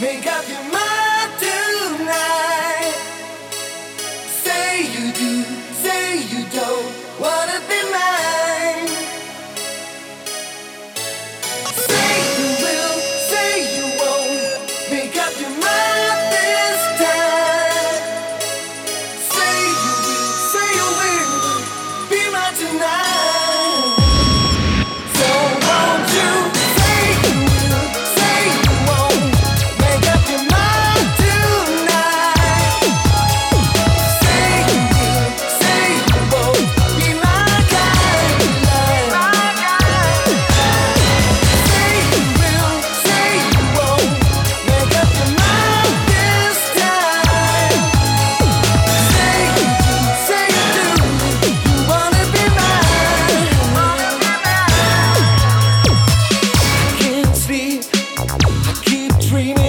Make up your dreaming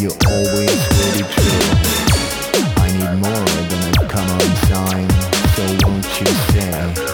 You're always ready to. I need more than a sign. So won't you?